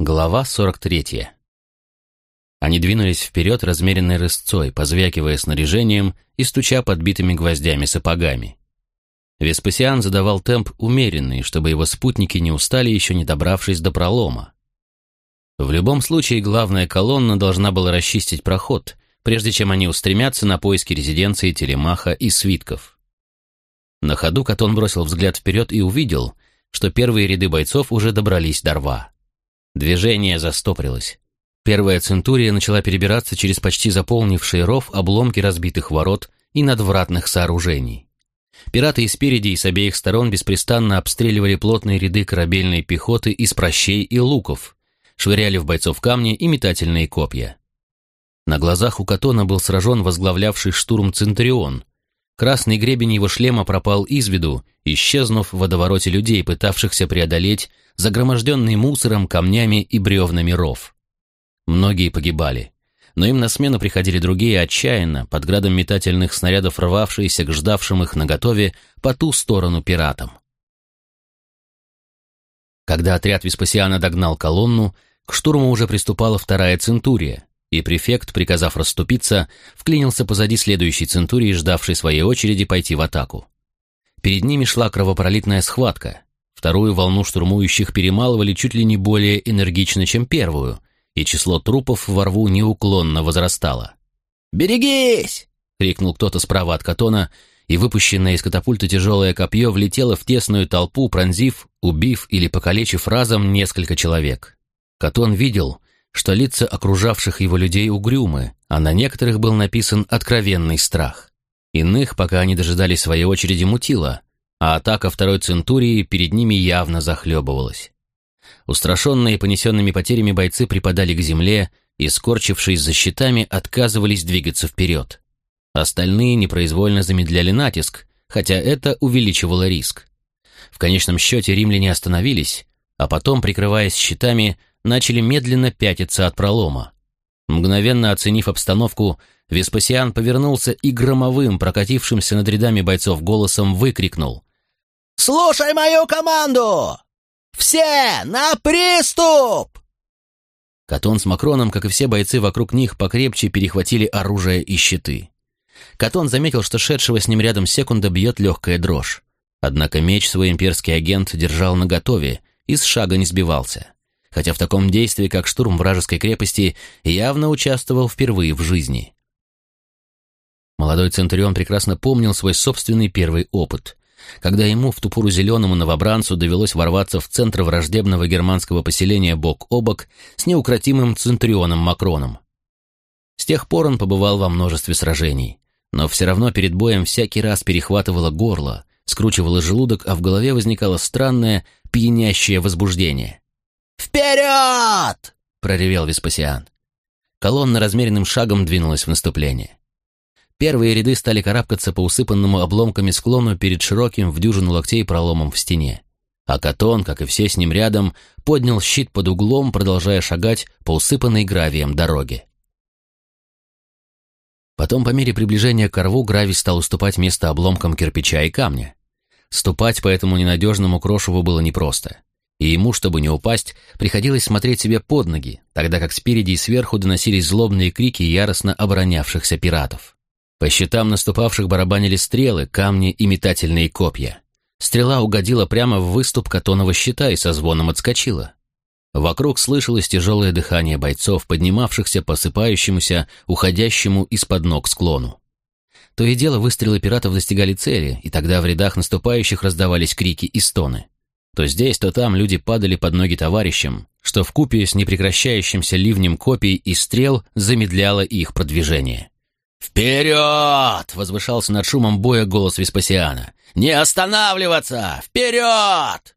Глава 43. Они двинулись вперед размеренной рысцой, позвякивая снаряжением и стуча подбитыми гвоздями сапогами. Веспасиан задавал темп умеренный, чтобы его спутники не устали, еще не добравшись до пролома. В любом случае, главная колонна должна была расчистить проход, прежде чем они устремятся на поиски резиденции Телемаха и свитков. На ходу Катон бросил взгляд вперед и увидел, что первые ряды бойцов уже добрались до рва. Движение застопорилось. Первая центурия начала перебираться через почти заполнивший ров обломки разбитых ворот и надвратных сооружений. Пираты и спереди, и с обеих сторон беспрестанно обстреливали плотные ряды корабельной пехоты из прощей и луков, швыряли в бойцов камни и метательные копья. На глазах у Катона был сражен возглавлявший штурм Центурион. Красный гребень его шлема пропал из виду, исчезнув в водовороте людей, пытавшихся преодолеть загроможденный мусором, камнями и бревнами ров. Многие погибали, но им на смену приходили другие отчаянно, под градом метательных снарядов рвавшиеся к ждавшим их наготове по ту сторону пиратам. Когда отряд Веспасиана догнал колонну, к штурму уже приступала вторая центурия, и префект, приказав расступиться, вклинился позади следующей центурии, ждавшей своей очереди пойти в атаку. Перед ними шла кровопролитная схватка, Вторую волну штурмующих перемалывали чуть ли не более энергично, чем первую, и число трупов во рву неуклонно возрастало. «Берегись!» — крикнул кто-то справа от Катона, и выпущенное из катапульта тяжелое копье влетело в тесную толпу, пронзив, убив или покалечив разом несколько человек. Катон видел, что лица окружавших его людей угрюмы, а на некоторых был написан откровенный страх. Иных, пока они дожидались своей очереди, мутило, а атака второй центурии перед ними явно захлебывалась. Устрашенные понесенными потерями бойцы припадали к земле и, скорчившись за щитами, отказывались двигаться вперед. Остальные непроизвольно замедляли натиск, хотя это увеличивало риск. В конечном счете римляне остановились, а потом, прикрываясь щитами, начали медленно пятиться от пролома. Мгновенно оценив обстановку, Веспасиан повернулся и громовым, прокатившимся над рядами бойцов голосом, выкрикнул. «Слушай мою команду! Все на приступ!» Катон с Макроном, как и все бойцы вокруг них, покрепче перехватили оружие и щиты. Катон заметил, что шедшего с ним рядом секунда бьет легкая дрожь. Однако меч свой имперский агент держал наготове и с шага не сбивался. Хотя в таком действии, как штурм вражеской крепости, явно участвовал впервые в жизни. Молодой Центурион прекрасно помнил свой собственный первый опыт, когда ему, в ту пору зеленому новобранцу, довелось ворваться в центр враждебного германского поселения бок о бок с неукротимым Центурионом Макроном. С тех пор он побывал во множестве сражений, но все равно перед боем всякий раз перехватывало горло, скручивало желудок, а в голове возникало странное, пьянящее возбуждение. «Вперед!» — проревел Веспасиан. Колонна размеренным шагом двинулась в наступление. Первые ряды стали карабкаться по усыпанному обломками склону перед широким в дюжину локтей проломом в стене. А Катон, как и все с ним рядом, поднял щит под углом, продолжая шагать по усыпанной гравием дороге. Потом, по мере приближения к рву, гравий стал уступать место обломкам кирпича и камня. Ступать по этому ненадежному крошеву было непросто. И ему, чтобы не упасть, приходилось смотреть себе под ноги, тогда как спереди и сверху доносились злобные крики яростно оборонявшихся пиратов. По щитам наступавших барабанили стрелы, камни и метательные копья. Стрела угодила прямо в выступ катонного щита и со звоном отскочила. Вокруг слышалось тяжелое дыхание бойцов, поднимавшихся по осыпающемуся, уходящему из-под ног склону. То и дело выстрелы пиратов достигали цели, и тогда в рядах наступающих раздавались крики и стоны. То здесь, то там люди падали под ноги товарищам, что в купе с непрекращающимся ливнем копий и стрел замедляло их продвижение. «Вперед!» — возвышался над шумом боя голос Веспасиана. «Не останавливаться! Вперед!»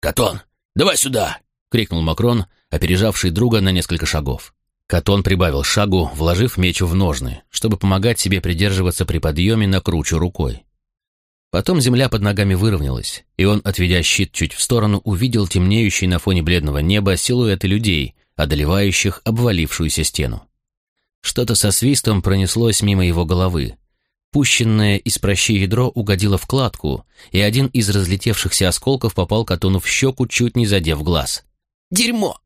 «Катон, давай сюда!» — крикнул Макрон, опережавший друга на несколько шагов. Катон прибавил шагу, вложив меч в ножны, чтобы помогать себе придерживаться при подъеме на кручу рукой. Потом земля под ногами выровнялась, и он, отведя щит чуть в сторону, увидел темнеющий на фоне бледного неба силуэты людей, одолевающих обвалившуюся стену. Что-то со свистом пронеслось мимо его головы. Пущенное из прощи ядро угодило в кладку, и один из разлетевшихся осколков попал Катону в щеку, чуть не задев глаз. «Дерьмо!»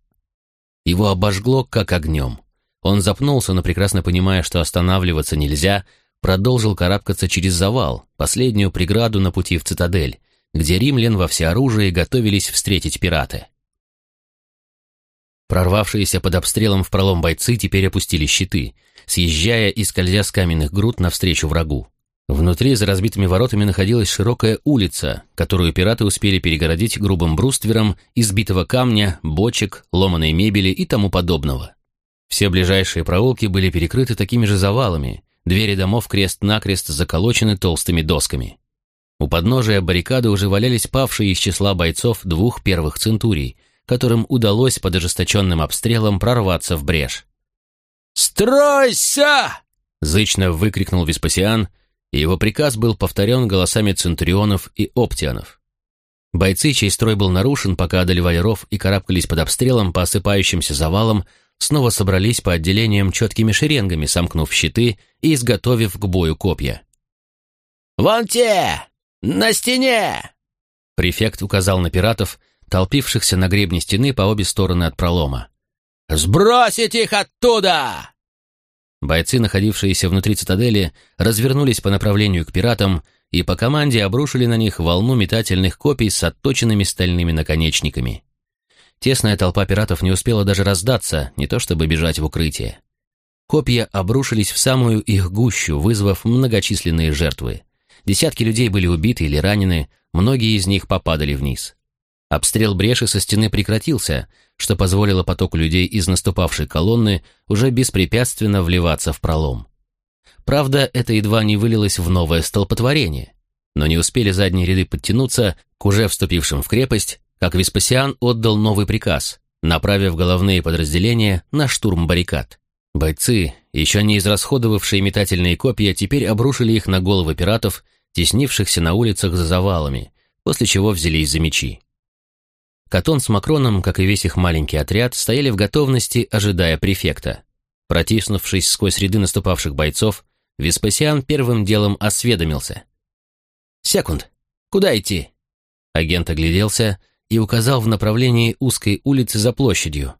Его обожгло, как огнем. Он запнулся, но прекрасно понимая, что останавливаться нельзя, продолжил карабкаться через завал, последнюю преграду на пути в цитадель, где римлян во всеоружии готовились встретить пираты. Прорвавшиеся под обстрелом в пролом бойцы теперь опустили щиты, съезжая и скользя с каменных груд навстречу врагу. Внутри за разбитыми воротами находилась широкая улица, которую пираты успели перегородить грубым бруствером из битого камня, бочек, ломаной мебели и тому подобного. Все ближайшие проулки были перекрыты такими же завалами, двери домов крест-накрест заколочены толстыми досками. У подножия баррикады уже валялись павшие из числа бойцов двух первых центурий, которым удалось под ожесточенным обстрелом прорваться в брешь. «Стройся!» — зычно выкрикнул Веспасиан, и его приказ был повторен голосами центурионов и оптианов. Бойцы, чей строй был нарушен, пока одолевали ров и карабкались под обстрелом по осыпающимся завалам, снова собрались по отделениям четкими шеренгами, сомкнув щиты и изготовив к бою копья. «Вон те! На стене!» Префект указал на пиратов, толпившихся на гребне стены по обе стороны от пролома. «Сбросить их оттуда!» Бойцы, находившиеся внутри цитадели, развернулись по направлению к пиратам и по команде обрушили на них волну метательных копий с отточенными стальными наконечниками. Тесная толпа пиратов не успела даже раздаться, не то чтобы бежать в укрытие. Копья обрушились в самую их гущу, вызвав многочисленные жертвы. Десятки людей были убиты или ранены, многие из них попадали вниз. Обстрел бреши со стены прекратился, что позволило потоку людей из наступавшей колонны уже беспрепятственно вливаться в пролом. Правда, это едва не вылилось в новое столпотворение, но не успели задние ряды подтянуться к уже вступившим в крепость, как Веспасиан отдал новый приказ, направив головные подразделения на штурм баррикад. Бойцы, еще не израсходовавшие метательные копья, теперь обрушили их на головы пиратов, теснившихся на улицах за завалами, после чего взялись за мечи. Катон с Макроном, как и весь их маленький отряд, стояли в готовности, ожидая префекта. Протиснувшись сквозь ряды наступавших бойцов, Веспасиан первым делом осведомился. «Секунд, куда идти?» Агент огляделся и указал в направлении узкой улицы за площадью.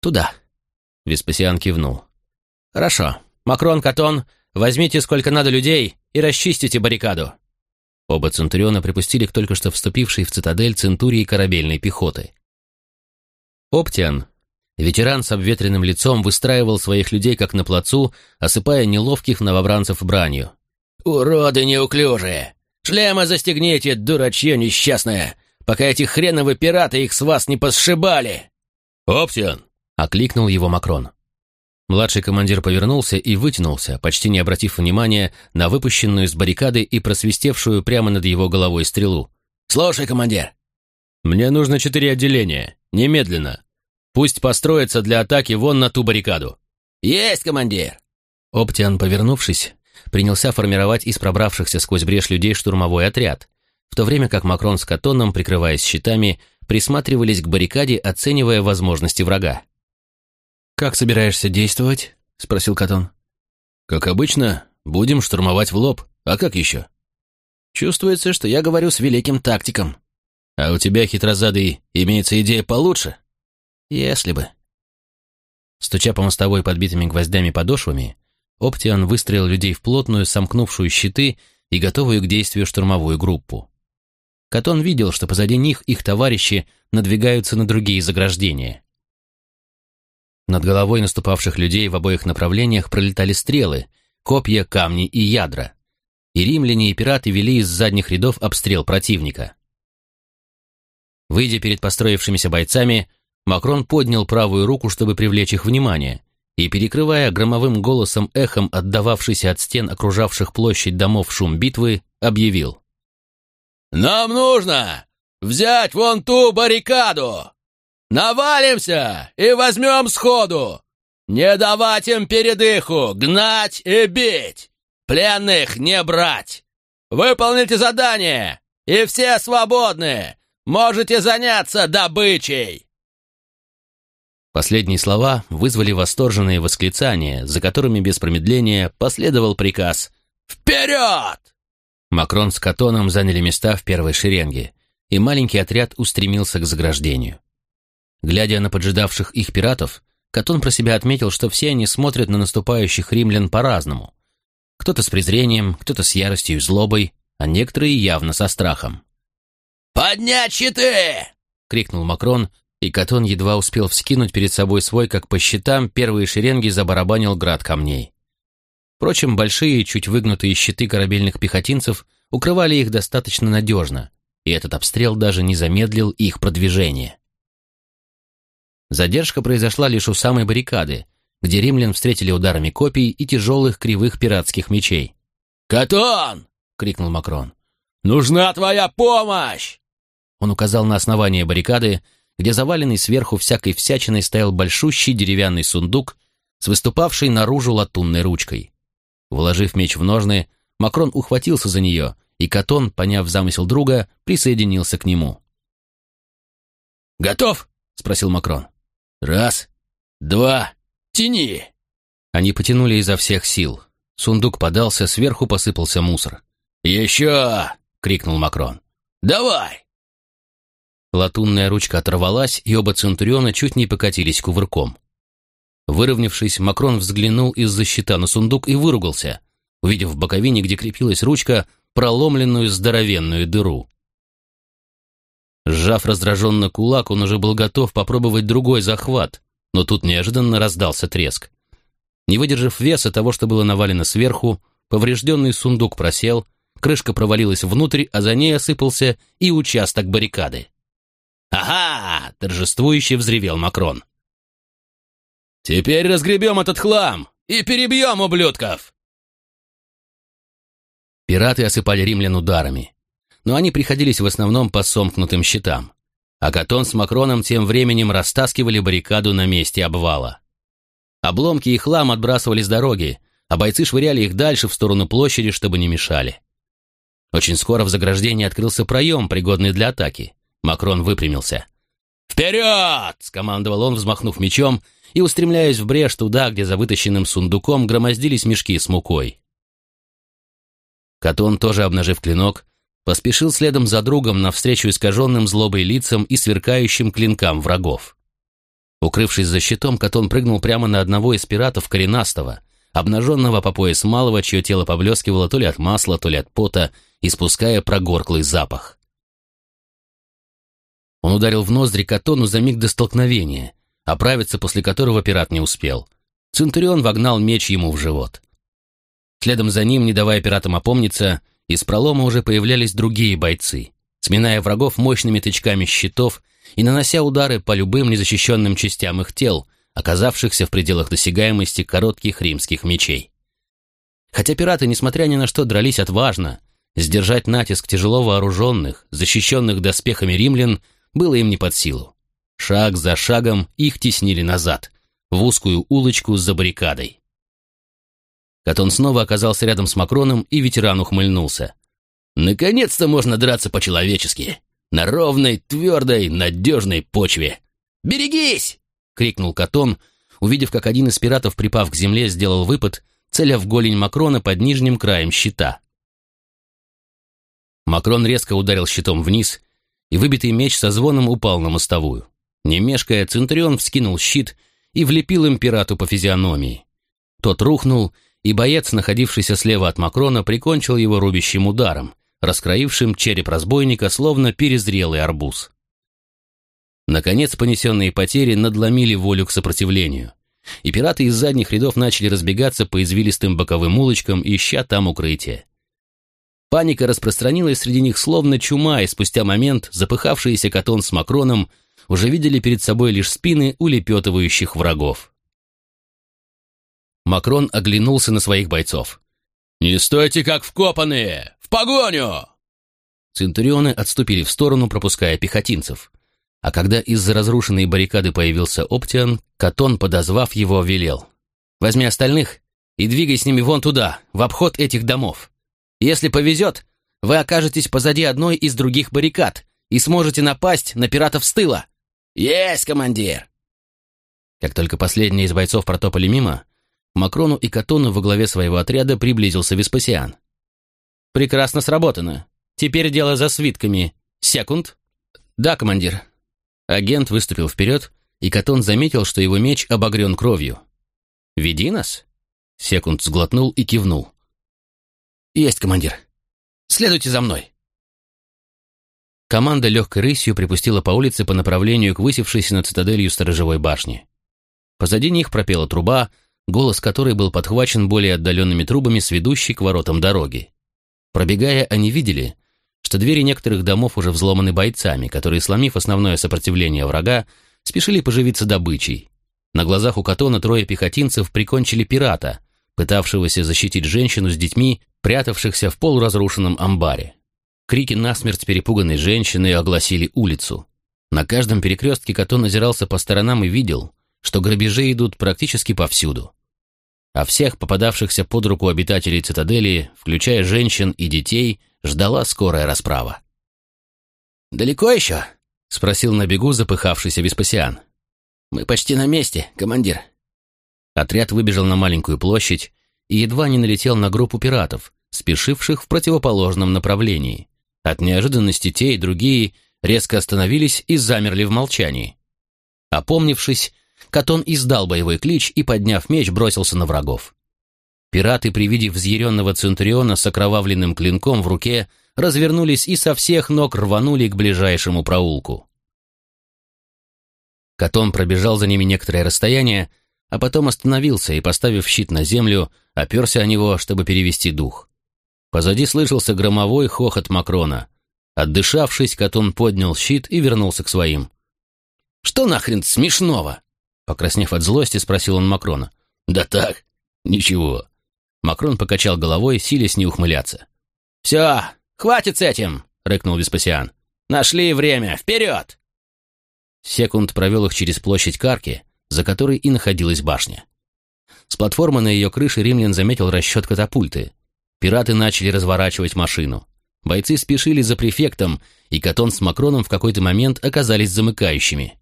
«Туда». Веспасиан кивнул. «Хорошо. Макрон, Катон, возьмите сколько надо людей и расчистите баррикаду. Оба Центуриона припустили к только что вступившей в цитадель Центурии корабельной пехоты. Оптиан, ветеран с обветренным лицом, выстраивал своих людей как на плацу, осыпая неловких новобранцев бранью. «Уроды неуклюжие! Шлемы застегните, дурачье несчастное, пока эти хреновы пираты их с вас не посшибали!» «Оптиан!» — окликнул его Макрон. Младший командир повернулся и вытянулся, почти не обратив внимания на выпущенную из баррикады и просвистевшую прямо над его головой стрелу. «Слушай, командир!» «Мне нужно четыре отделения. Немедленно. Пусть построятся для атаки вон на ту баррикаду». «Есть, командир!» Оптиан, повернувшись, принялся формировать из пробравшихся сквозь брешь людей штурмовой отряд, в то время как Макрон с Катоном, прикрываясь щитами, присматривались к баррикаде, оценивая возможности врага. «Как собираешься действовать?» — спросил Катон. «Как обычно, будем штурмовать в лоб. А как еще?» «Чувствуется, что я говорю с великим тактиком». «А у тебя, хитрозадый, имеется идея получше?» «Если бы». Стуча по мостовой подбитыми гвоздями подошвами, Оптиан выстроил людей в плотную, сомкнувшую щиты и готовую к действию штурмовую группу. Катон видел, что позади них их товарищи надвигаются на другие заграждения. Над головой наступавших людей в обоих направлениях пролетали стрелы, копья, камни и ядра. И римляне и пираты вели из задних рядов обстрел противника. Выйдя перед построившимися бойцами, Макрон поднял правую руку, чтобы привлечь их внимание, и, перекрывая громовым голосом эхом отдававшийся от стен окружавших площадь домов шум битвы, объявил. «Нам нужно взять вон ту баррикаду! Навалимся и возьмем сходу! Не давать им передыху, гнать и бить! Пленных не брать! Выполните задание, и все свободны! Можете заняться добычей!» Последние слова вызвали восторженные восклицания, за которыми без промедления последовал приказ «Вперед!». Макрон с Катоном заняли места в первой шеренге, и маленький отряд устремился к заграждению. Глядя на поджидавших их пиратов, Катон про себя отметил, что все они смотрят на наступающих римлян по-разному. Кто-то с презрением, кто-то с яростью и злобой, а некоторые явно со страхом. «Поднять щиты!» — крикнул Макрон, и Катон едва успел вскинуть перед собой свой, как по щитам, первые шеренги забарабанил град камней. Впрочем, большие, чуть выгнутые щиты корабельных пехотинцев укрывали их достаточно надежно, и этот обстрел даже не замедлил их продвижение. Задержка произошла лишь у самой баррикады, где римлян встретили ударами копий и тяжелых кривых пиратских мечей. «Катон!» — крикнул Макрон. «Нужна твоя помощь!» Он указал на основание баррикады, где заваленный сверху всякой всячиной стоял большущий деревянный сундук с выступавшей наружу латунной ручкой. Вложив меч в ножны, Макрон ухватился за нее, и Катон, поняв замысел друга, присоединился к нему. «Готов?» — спросил Макрон. «Раз, два, тяни!» Они потянули изо всех сил. Сундук подался, сверху посыпался мусор. «Еще!» — крикнул Макрон. «Давай!» Латунная ручка оторвалась, и оба центуриона чуть не покатились кувырком. Выровнявшись, Макрон взглянул из-за щита на сундук и выругался, увидев в боковине, где крепилась ручка, проломленную здоровенную дыру. Сжав раздраженно кулак, он уже был готов попробовать другой захват, но тут неожиданно раздался треск. Не выдержав веса того, что было навалено сверху, поврежденный сундук просел, крышка провалилась внутрь, а за ней осыпался и участок баррикады. «Ага!» — торжествующе взревел Макрон. «Теперь разгребем этот хлам и перебьем ублюдков!» Пираты осыпали римлян ударами, но они приходились в основном по сомкнутым щитам, а Катон с Макроном тем временем растаскивали баррикаду на месте обвала. Обломки и хлам отбрасывали с дороги, а бойцы швыряли их дальше в сторону площади, чтобы не мешали. Очень скоро в заграждении открылся проем, пригодный для атаки. Макрон выпрямился. «Вперед!» — скомандовал он, взмахнув мечом и устремляясь в брешь туда, где за вытащенным сундуком громоздились мешки с мукой. Катон, тоже обнажив клинок, поспешил следом за другом навстречу искаженным злобой лицам и сверкающим клинкам врагов. Укрывшись за щитом, Катон прыгнул прямо на одного из пиратов коренастого, обнаженного по пояс малого, чье тело поблескивало то ли от масла, то ли от пота, испуская прогорклый запах. Он ударил в ноздри Катону за миг до столкновения, оправиться после которого пират не успел. Центурион вогнал меч ему в живот. Следом за ним, не давая пиратам опомниться, из пролома уже появлялись другие бойцы, сминая врагов мощными тычками щитов и нанося удары по любым незащищенным частям их тел, оказавшихся в пределах досягаемости коротких римских мечей. Хотя пираты, несмотря ни на что, дрались отважно, сдержать натиск тяжело вооруженных, защищенных доспехами римлян было им не под силу. Шаг за шагом их теснили назад, в узкую улочку за баррикадой. Катон снова оказался рядом с Макроном, и ветеран ухмыльнулся. «Наконец-то можно драться по-человечески, на ровной, твердой, надежной почве. Берегись!» — крикнул Катон, увидев, как один из пиратов, припав к земле, сделал выпад, целя в голень Макрона под нижним краем щита. Макрон резко ударил щитом вниз, и выбитый меч со звоном упал на мостовую. Не мешкая, Центурион вскинул щит и влепил им пирату по физиономии. Тот рухнул, и боец, находившийся слева от Макрона, прикончил его рубящим ударом, раскроившим череп разбойника, словно перезрелый арбуз. Наконец, понесенные потери надломили волю к сопротивлению, и пираты из задних рядов начали разбегаться по извилистым боковым улочкам, ища там укрытие. Паника распространилась среди них словно чума, и спустя момент запыхавшиеся Катон с Макроном уже видели перед собой лишь спины улепетывающих врагов. Макрон оглянулся на своих бойцов. «Не стойте как вкопанные! В погоню!» Центурионы отступили в сторону, пропуская пехотинцев. А когда из-за разрушенной баррикады появился Оптиан, Катон, подозвав его, велел. «Возьми остальных и двигай с ними вон туда, в обход этих домов. Если повезет, вы окажетесь позади одной из других баррикад и сможете напасть на пиратов с тыла. Есть, командир! Как только последний из бойцов протопали мимо, Макрону и Катону во главе своего отряда приблизился Веспасиан. «Прекрасно сработано. Теперь дело за свитками. Секунд?» «Да, командир». Агент выступил вперед, и Катон заметил, что его меч обогрен кровью. «Веди нас?» Секунд сглотнул и кивнул. «Есть, командир. Следуйте за мной». Команда легкой рысью припустила по улице по направлению к высевшейся над цитаделью сторожевой башни. Позади них пропела труба, голос которой был подхвачен более отдаленными трубами с ведущей к воротам дороги. Пробегая, они видели, что двери некоторых домов уже взломаны бойцами, которые, сломив основное сопротивление врага, спешили поживиться добычей. На глазах у Катона трое пехотинцев прикончили пирата, пытавшегося защитить женщину с детьми, прятавшихся в полуразрушенном амбаре. Крики насмерть перепуганной женщины огласили улицу. На каждом перекрестке Катон озирался по сторонам и видел, что грабежи идут практически повсюду. А всех попадавшихся под руку обитателей цитадели, включая женщин и детей, ждала скорая расправа. «Далеко еще?» — спросил на бегу запыхавшийся Веспасиан. «Мы почти на месте, командир». Отряд выбежал на маленькую площадь и едва не налетел на группу пиратов, спешивших в противоположном направлении. От неожиданности те и другие резко остановились и замерли в молчании. Опомнившись, Катон издал боевой клич и, подняв меч, бросился на врагов. Пираты при виде взъяренного Центуриона с окровавленным клинком в руке развернулись и со всех ног рванули к ближайшему проулку. Катон пробежал за ними некоторое расстояние, а потом остановился и, поставив щит на землю, оперся о него, чтобы перевести дух. Позади слышался громовой хохот Макрона. Отдышавшись, Катон поднял щит и вернулся к своим. «Что нахрен смешного?» Покраснев от злости, спросил он Макрона. «Да так, ничего. Макрон покачал головой, силясь не ухмыляться. «Все, хватит с этим!» — рыкнул Веспасиан. «Нашли время! Вперед!» Секунд провел их через площадь Карки, за которой и находилась башня. С платформы на ее крыше римлян заметил расчет катапульты. Пираты начали разворачивать машину. Бойцы спешили за префектом, и Катон с Макроном в какой-то момент оказались замыкающими.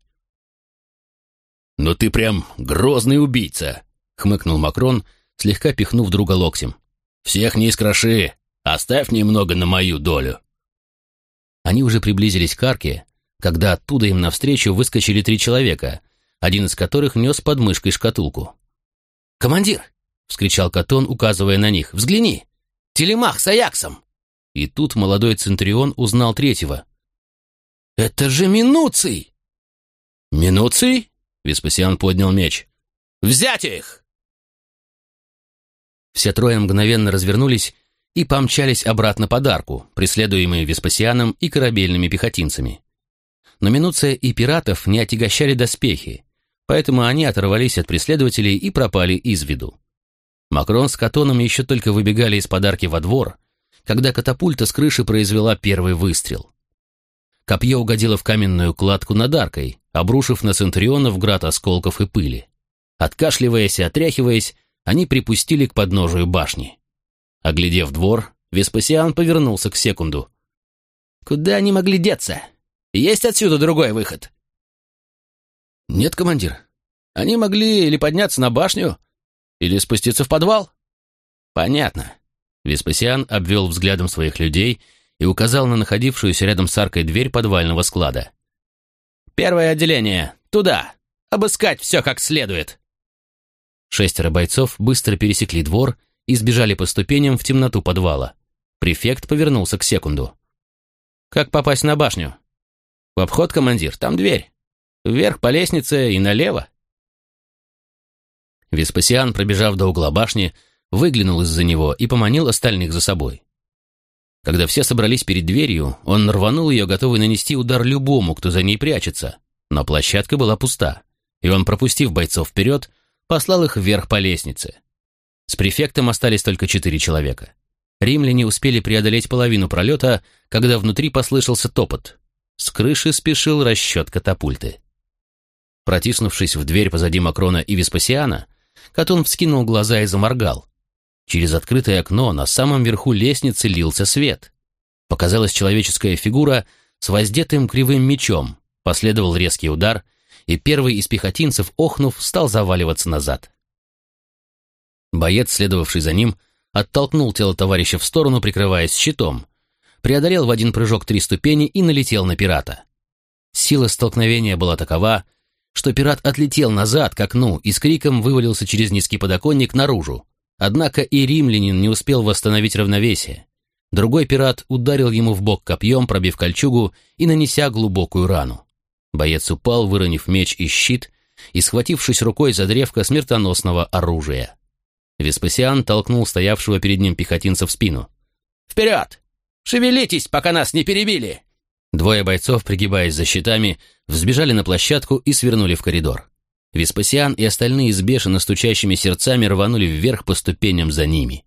«Но ты прям грозный убийца!» — хмыкнул Макрон, слегка пихнув друга локтем. «Всех не искроши! Оставь немного на мою долю!» Они уже приблизились к арке, когда оттуда им навстречу выскочили три человека, один из которых нес под мышкой шкатулку. «Командир!» — вскричал Катон, указывая на них. «Взгляни! Телемах с Аяксом!» И тут молодой Центурион узнал третьего. «Это же Минуций!» «Минуций?» — Веспасиан поднял меч. «Взять их!» Все трое мгновенно развернулись и помчались обратно под арку, преследуемые Веспасианом и корабельными пехотинцами. Но Минуция и пиратов не отягощали доспехи, поэтому они оторвались от преследователей и пропали из виду. Макрон с Катоном еще только выбегали из подарки во двор, когда катапульта с крыши произвела первый выстрел. Копье угодило в каменную кладку над аркой, обрушив на Центурионов град осколков и пыли. Откашливаясь и отряхиваясь, они припустили к подножию башни. Оглядев двор, Веспасиан повернулся к секунду. «Куда они могли деться? Есть отсюда другой выход?» «Нет, командир. Они могли или подняться на башню, или спуститься в подвал». «Понятно». Веспасиан обвел взглядом своих людей и указал на находившуюся рядом с аркой дверь подвального склада. «Первое отделение. Туда. Обыскать все как следует». Шестеро бойцов быстро пересекли двор и сбежали по ступеням в темноту подвала. Префект повернулся к секунду. «Как попасть на башню?» «В обход, командир, там дверь. Вверх по лестнице и налево». Веспасиан, пробежав до угла башни, выглянул из-за него и поманил остальных за собой. Когда все собрались перед дверью, он рванул ее, готовый нанести удар любому, кто за ней прячется. Но площадка была пуста, и он, пропустив бойцов вперед, послал их вверх по лестнице. С префектом остались только четыре человека. Римляне успели преодолеть половину пролета, когда внутри послышался топот. С крыши спешил расчет катапульты. Протиснувшись в дверь позади Макрона и Веспасиана, Катон вскинул глаза и заморгал. Через открытое окно на самом верху лестницы лился свет. Показалась человеческая фигура с воздетым кривым мечом, последовал резкий удар — и первый из пехотинцев, охнув, стал заваливаться назад. Боец, следовавший за ним, оттолкнул тело товарища в сторону, прикрываясь щитом, преодолел в один прыжок три ступени и налетел на пирата. Сила столкновения была такова, что пират отлетел назад к окну и с криком вывалился через низкий подоконник наружу. Однако и римлянин не успел восстановить равновесие. Другой пират ударил ему в бок копьем, пробив кольчугу и нанеся глубокую рану. Боец упал, выронив меч и щит, и схватившись рукой за древко смертоносного оружия. Веспасиан толкнул стоявшего перед ним пехотинца в спину. «Вперед! Шевелитесь, пока нас не перебили!» Двое бойцов, пригибаясь за щитами, взбежали на площадку и свернули в коридор. Веспасиан и остальные с бешено стучащими сердцами рванули вверх по ступеням за ними.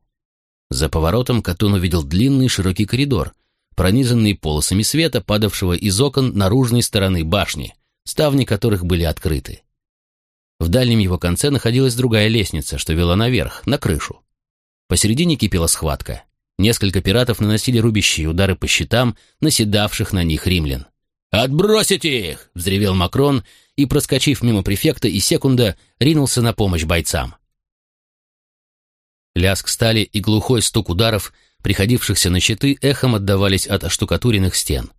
За поворотом Катун увидел длинный широкий коридор, пронизанный полосами света, падавшего из окон наружной стороны башни, ставни которых были открыты. В дальнем его конце находилась другая лестница, что вела наверх, на крышу. Посередине кипела схватка. Несколько пиратов наносили рубящие удары по щитам, наседавших на них римлян. «Отбросите их!» — взревел Макрон и, проскочив мимо префекта и секунда, ринулся на помощь бойцам. Лязг стали и глухой стук ударов, приходившихся на щиты, эхом отдавались от оштукатуренных стен.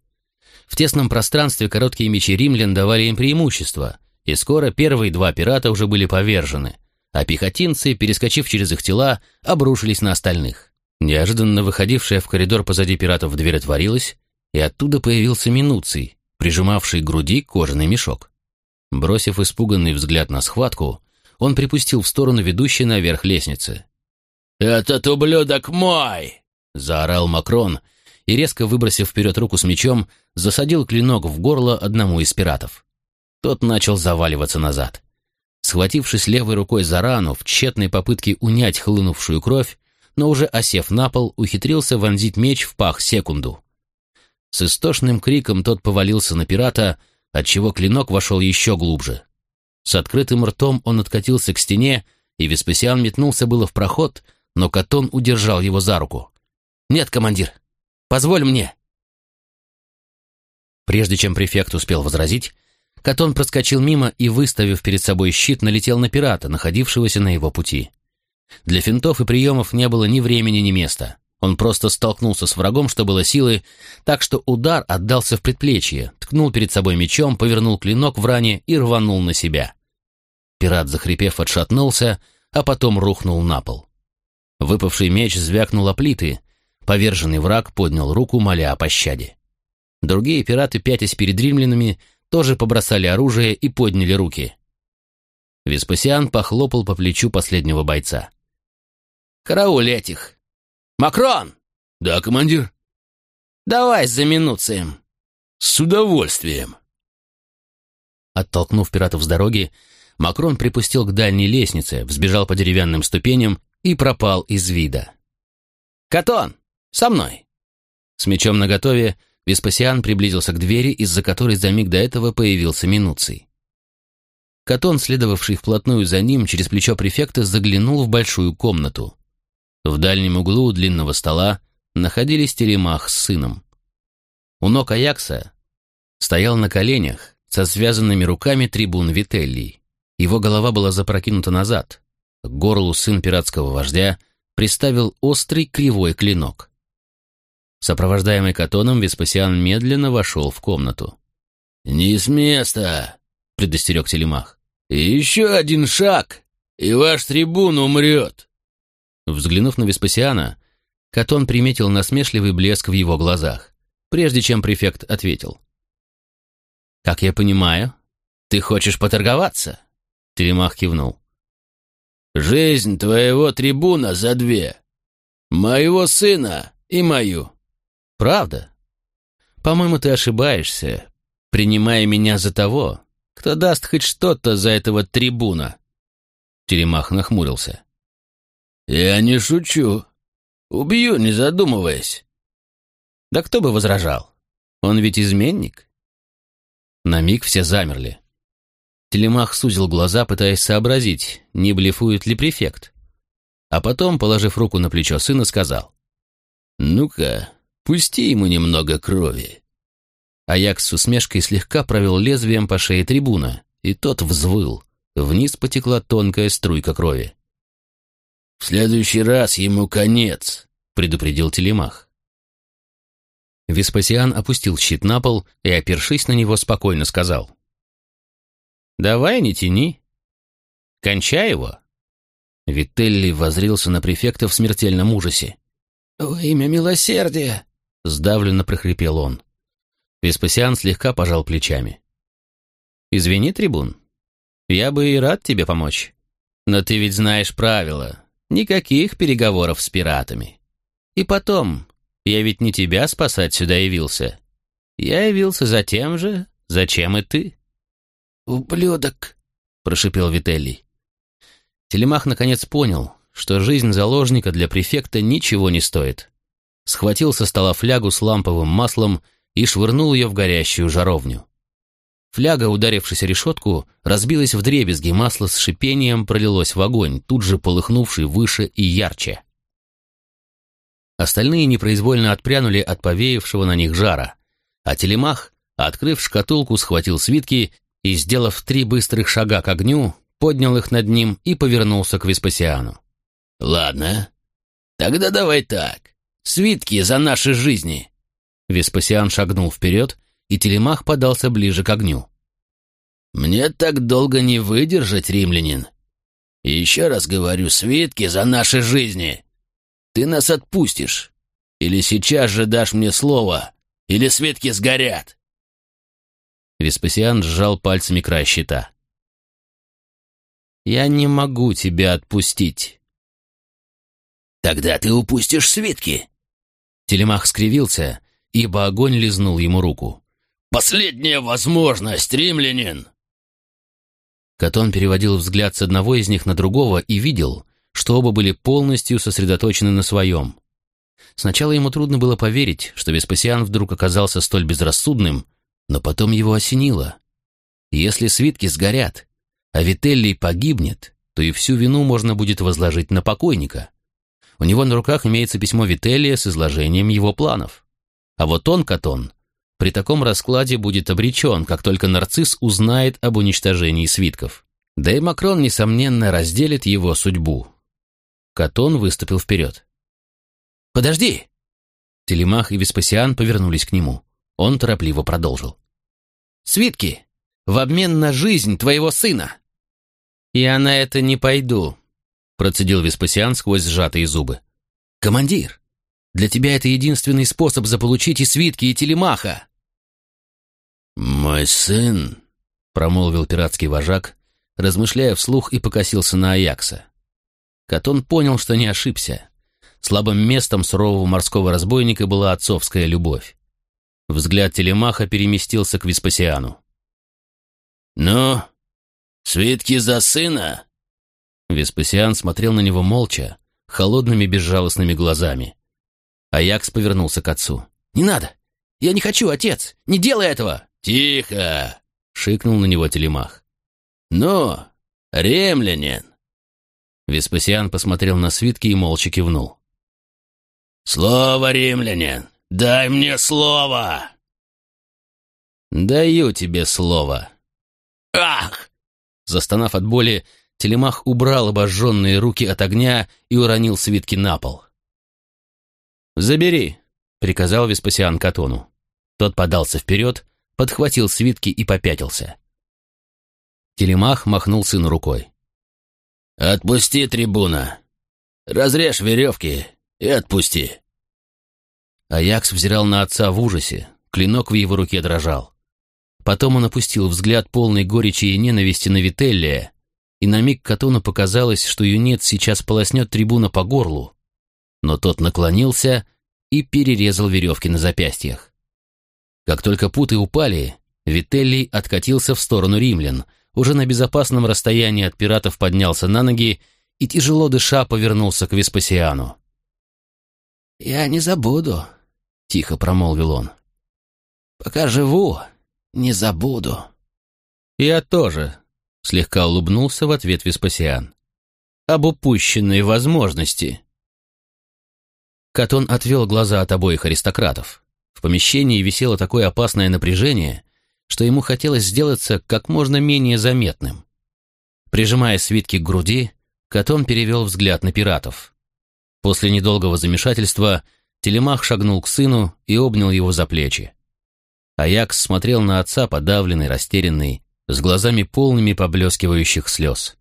В тесном пространстве короткие мечи римлян давали им преимущество, и скоро первые два пирата уже были повержены, а пехотинцы, перескочив через их тела, обрушились на остальных. Неожиданно выходившая в коридор позади пиратов дверь отворилась, и оттуда появился Минуций, прижимавший к груди кожаный мешок. Бросив испуганный взгляд на схватку, он припустил в сторону ведущей наверх лестницы. «Этот ублюдок мой!» — заорал Макрон и, резко выбросив вперед руку с мечом, засадил клинок в горло одному из пиратов. Тот начал заваливаться назад. Схватившись левой рукой за рану в тщетной попытке унять хлынувшую кровь, но уже осев на пол, ухитрился вонзить меч в пах секунду. С истошным криком тот повалился на пирата, отчего клинок вошел еще глубже. С открытым ртом он откатился к стене, и Веспасиан метнулся было в проход, но Катон удержал его за руку. «Нет, командир, позволь мне!» Прежде чем префект успел возразить, Катон проскочил мимо и, выставив перед собой щит, налетел на пирата, находившегося на его пути. Для финтов и приемов не было ни времени, ни места. Он просто столкнулся с врагом, что было силы, так что удар отдался в предплечье, ткнул перед собой мечом, повернул клинок в ране и рванул на себя. Пират, захрипев, отшатнулся, а потом рухнул на пол. Выпавший меч звякнул о плиты, поверженный враг поднял руку, моля о пощаде. Другие пираты, пятясь перед римлянами, тоже побросали оружие и подняли руки. Веспасиан похлопал по плечу последнего бойца. «Карауль этих! Макрон!» «Да, командир?» «Давай за минуцием!» «С удовольствием!» Оттолкнув пиратов с дороги, Макрон припустил к дальней лестнице, взбежал по деревянным ступеням и пропал из вида. «Катон! Со мной!» С мечом наготове Веспасиан приблизился к двери, из-за которой за миг до этого появился Минуций. Катон, следовавший вплотную за ним через плечо префекта, заглянул в большую комнату. В дальнем углу длинного стола находились телемах с сыном. У ног Аякса стоял на коленях со связанными руками трибун Вителлий. Его голова была запрокинута назад. К горлу сын пиратского вождя приставил острый кривой клинок. Сопровождаемый Катоном, Веспасиан медленно вошел в комнату. «Не с места!» — предостерег Телемах. «Еще один шаг, и ваш трибун умрет!» Взглянув на Веспасиана, Катон приметил насмешливый блеск в его глазах, прежде чем префект ответил. «Как я понимаю, ты хочешь поторговаться?» Телемах кивнул. «Жизнь твоего трибуна за две, моего сына и мою. Правда? По-моему, ты ошибаешься, принимая меня за того, кто даст хоть что-то за этого трибуна. Телемах нахмурился. Я не шучу. Убью, не задумываясь. Да кто бы возражал? Он ведь изменник. На миг все замерли. Телемах сузил глаза, пытаясь сообразить, не блефует ли префект. А потом, положив руку на плечо сына, сказал. «Ну-ка, Пусти ему немного крови». Аякс с усмешкой слегка провел лезвием по шее трибуна, и тот взвыл. Вниз потекла тонкая струйка крови. «В следующий раз ему конец», — предупредил Телемах. Веспасиан опустил щит на пол и, опершись на него, спокойно сказал. «Давай не тяни. Кончай его». Вителли возрился на префекта в смертельном ужасе. «Во имя милосердия!» — сдавленно прохрипел он. Веспасиан слегка пожал плечами. «Извини, трибун, я бы и рад тебе помочь. Но ты ведь знаешь правила. Никаких переговоров с пиратами. И потом, я ведь не тебя спасать сюда явился. Я явился за тем же, зачем и ты». «Ублюдок!» — прошипел Вителлий. Телемах наконец понял, что жизнь заложника для префекта ничего не стоит. Схватил со стола флягу с ламповым маслом и швырнул ее в горящую жаровню. Фляга, ударившись о решетку, разбилась в дребезги, масло с шипением пролилось в огонь, тут же полыхнувший выше и ярче. Остальные непроизвольно отпрянули от повеявшего на них жара, а телемах, открыв шкатулку, схватил свитки и, сделав три быстрых шага к огню, поднял их над ним и повернулся к Веспасиану. «Ладно, тогда давай так. Свитки за наши жизни!» Веспасиан шагнул вперед, и Телемах подался ближе к огню. «Мне так долго не выдержать, римлянин. Еще раз говорю, свитки за наши жизни. Ты нас отпустишь. Или сейчас же дашь мне слово, или свитки сгорят». Веспасиан сжал пальцами край щита. «Я не могу тебя отпустить». «Тогда ты упустишь свитки». Телемах скривился, ибо огонь лизнул ему руку. «Последняя возможность, римлянин!» Катон переводил взгляд с одного из них на другого и видел, что оба были полностью сосредоточены на своем. Сначала ему трудно было поверить, что Веспасиан вдруг оказался столь безрассудным, но потом его осенило. Если свитки сгорят, а Вителлий погибнет, то и всю вину можно будет возложить на покойника. У него на руках имеется письмо Вителлия с изложением его планов. А вот он, Катон, при таком раскладе будет обречен, как только нарцисс узнает об уничтожении свитков. Да и Макрон, несомненно, разделит его судьбу. Катон выступил вперед. «Подожди!» Телемах и Веспасиан повернулись к нему. Он торопливо продолжил. «Свитки! В обмен на жизнь твоего сына!» «Я на это не пойду», — процедил Веспасиан сквозь сжатые зубы. «Командир, для тебя это единственный способ заполучить и свитки, и телемаха!» «Мой сын», — промолвил пиратский вожак, размышляя вслух и покосился на Аякса. Катон понял, что не ошибся. Слабым местом сурового морского разбойника была отцовская любовь. Взгляд телемаха переместился к Веспасиану. «Ну, свитки за сына?» Веспасиан смотрел на него молча, холодными безжалостными глазами. Аякс повернулся к отцу. «Не надо! Я не хочу, отец! Не делай этого!» «Тихо!» — шикнул на него телемах. «Ну, римлянин!» Веспасиан посмотрел на свитки и молча кивнул. «Слово, римлянин! Дай мне слово!» «Даю тебе слово!» «Ах!» Застонав от боли, Телемах убрал обожженные руки от огня и уронил свитки на пол. «Забери», — приказал Веспасиан Катону. Тот подался вперед, подхватил свитки и попятился. Телемах махнул сыну рукой. «Отпусти трибуна! Разрежь веревки и отпусти!» Аякс взирал на отца в ужасе, клинок в его руке дрожал. Потом он опустил взгляд полной горечи и ненависти на Вителлия, и на миг Катону показалось, что юнец сейчас полоснет трибуна по горлу, но тот наклонился и перерезал веревки на запястьях. Как только путы упали, Вителлий откатился в сторону римлян, уже на безопасном расстоянии от пиратов поднялся на ноги и, тяжело дыша, повернулся к Веспасиану. «Я не забуду», — тихо промолвил он. «Пока живу, не забуду». «Я тоже», — слегка улыбнулся в ответ Веспасиан. «Об упущенной возможности». Катон отвел глаза от обоих аристократов. В помещении висело такое опасное напряжение, что ему хотелось сделаться как можно менее заметным. Прижимая свитки к груди, Катон перевел взгляд на пиратов. После недолгого замешательства Телемах шагнул к сыну и обнял его за плечи. Аякс смотрел на отца, подавленный, растерянный, с глазами полными поблескивающих слез.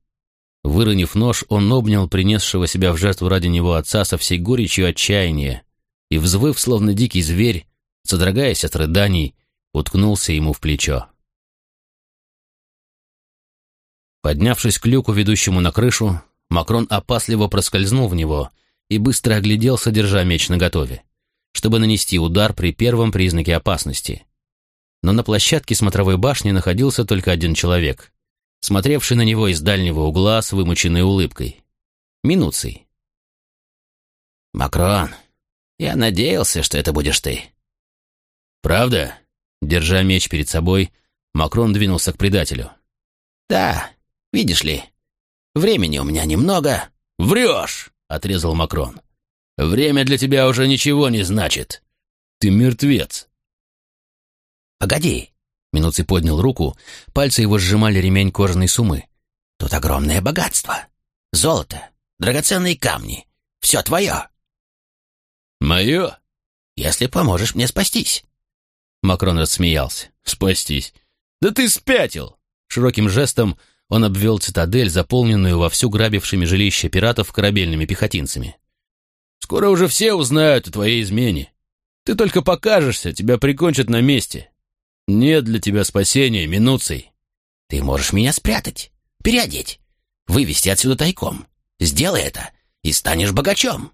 Выронив нож, он обнял принесшего себя в жертву ради него отца со всей горечью отчаяния и, взвыв, словно дикий зверь, содрогаясь от рыданий, уткнулся ему в плечо. Поднявшись к люку, ведущему на крышу, Макрон опасливо проскользнул в него и быстро огляделся, держа меч наготове, чтобы нанести удар при первом признаке опасности. Но на площадке смотровой башни находился только один человек, смотревший на него из дальнего угла с вымученной улыбкой. Минуций. «Макрон, я надеялся, что это будешь ты». «Правда?» Держа меч перед собой, Макрон двинулся к предателю. «Да, видишь ли, времени у меня немного». «Врешь!» — отрезал Макрон. «Время для тебя уже ничего не значит. Ты мертвец». «Погоди, Минуций поднял руку, пальцы его сжимали ремень кожаной сумы. «Тут огромное богатство. Золото, драгоценные камни. Все твое». «Мое?» «Если поможешь мне спастись». Макрон рассмеялся. «Спастись? Да ты спятил!» Широким жестом он обвел цитадель, заполненную вовсю грабившими жилище пиратов корабельными пехотинцами. «Скоро уже все узнают о твоей измене. Ты только покажешься, тебя прикончат на месте. Нет для тебя спасения, Минуций. Ты можешь меня спрятать, переодеть, вывести отсюда тайком. Сделай это, и станешь богачом.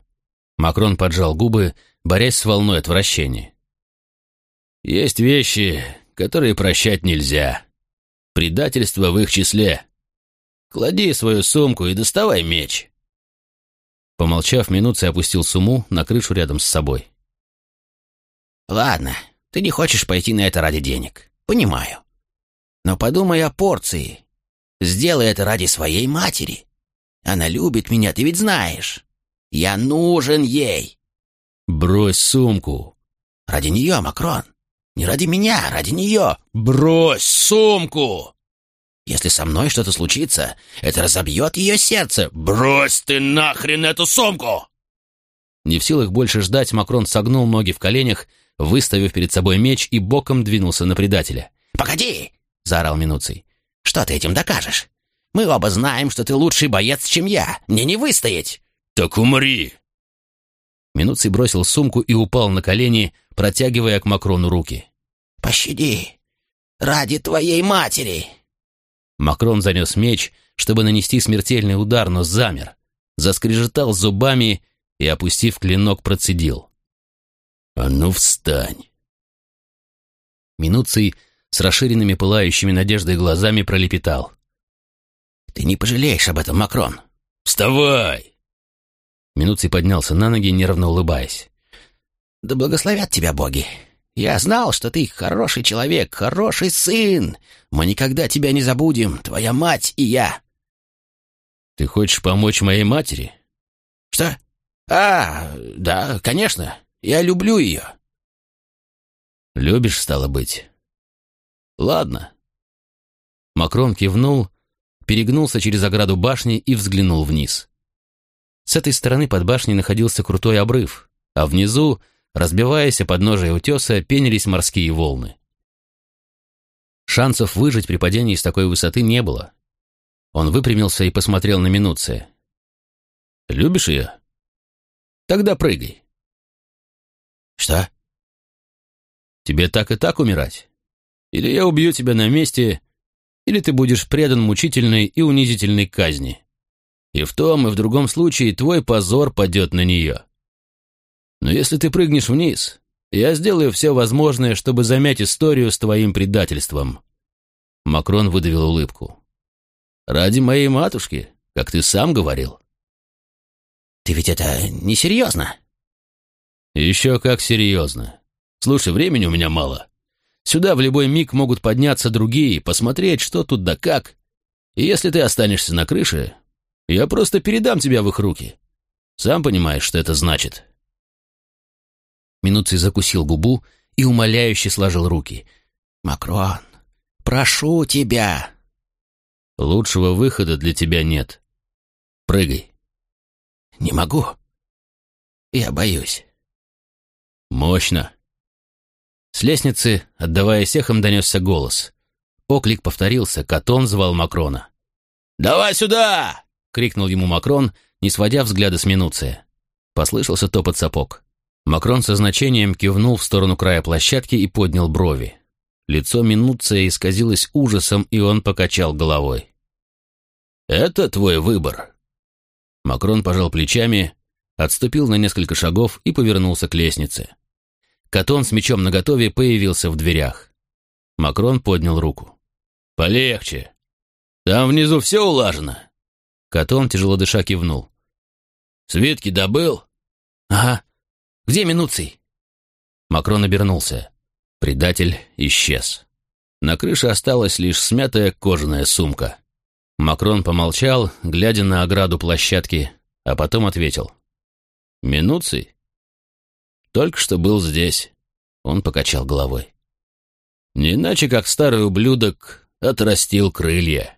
Макрон поджал губы, борясь с волной отвращения. Есть вещи, которые прощать нельзя. Предательство в их числе. Клади свою сумку и доставай меч. Помолчав, Минуций опустил сумму на крышу рядом с собой. «Ладно, ты не хочешь пойти на это ради денег. Понимаю. Но подумай о порции. Сделай это ради своей матери. Она любит меня, ты ведь знаешь. Я нужен ей. Брось сумку. Ради нее, Макрон. Не ради меня, ради нее. Брось сумку! Если со мной что-то случится, это разобьет ее сердце. Брось ты нахрен эту сумку! Не в силах больше ждать, Макрон согнул ноги в коленях выставив перед собой меч и боком двинулся на предателя. «Погоди!» — заорал Минуций. «Что ты этим докажешь? Мы оба знаем, что ты лучший боец, чем я. Мне не выстоять!» «Так умри!» Минуций бросил сумку и упал на колени, протягивая к Макрону руки. «Пощади! Ради твоей матери!» Макрон занес меч, чтобы нанести смертельный удар, но замер, заскрежетал зубами и, опустив клинок, процедил. «А ну встань!» Минуций с расширенными пылающими надеждой глазами пролепетал. «Ты не пожалеешь об этом, Макрон!» «Вставай!» Минуций поднялся на ноги, нервно улыбаясь. «Да благословят тебя боги! Я знал, что ты хороший человек, хороший сын! Мы никогда тебя не забудем, твоя мать и я!» «Ты хочешь помочь моей матери?» «Что? А, да, конечно. Я люблю ее». «Любишь, стало быть?» «Ладно». Макрон кивнул, перегнулся через ограду башни и взглянул вниз. С этой стороны под башней находился крутой обрыв, а внизу, разбиваясь о подножие утеса, пенились морские волны. Шансов выжить при падении с такой высоты не было. Он выпрямился и посмотрел на Минуция. «Любишь ее? Тогда прыгай». «Что?» «Тебе так и так умирать? Или я убью тебя на месте, или ты будешь предан мучительной и унизительной казни. И в том, и в другом случае твой позор падет на нее. Но если ты прыгнешь вниз, я сделаю все возможное, чтобы замять историю с твоим предательством». Макрон выдавил улыбку. «Ради моей матушки, как ты сам говорил». «Ты ведь это несерьезно?» «Еще как серьезно. Слушай, времени у меня мало. Сюда в любой миг могут подняться другие, посмотреть, что тут да как. И если ты останешься на крыше, я просто передам тебя в их руки. Сам понимаешь, что это значит». Минуций закусил губу и умоляюще сложил руки. «Макрон, прошу тебя!» «Лучшего выхода для тебя нет. Прыгай». «Не могу. Я боюсь». Мощно. С лестницы, отдавая сехом, донесся голос. Оклик повторился, Катон звал Макрона. «Давай сюда!» — крикнул ему Макрон, не сводя взгляда с Минуция. Послышался топот сапог. Макрон со значением кивнул в сторону края площадки и поднял брови. Лицо Минуция исказилось ужасом, и он покачал головой. «Это твой выбор». Макрон пожал плечами, отступил на несколько шагов и повернулся к лестнице. Катон с мечом наготове появился в дверях. Макрон поднял руку. «Полегче. Там внизу все улажено». Катон, тяжело дыша, кивнул. «Свитки добыл?» «Ага. Где Минуций?» Макрон обернулся. Предатель исчез. На крыше осталась лишь смятая кожаная сумка. Макрон помолчал, глядя на ограду площадки, а потом ответил. «Минуций? Только что был здесь». Он покачал головой. «Не иначе, как старый ублюдок отрастил крылья».